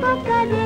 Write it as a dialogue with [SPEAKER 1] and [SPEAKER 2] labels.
[SPEAKER 1] Papa de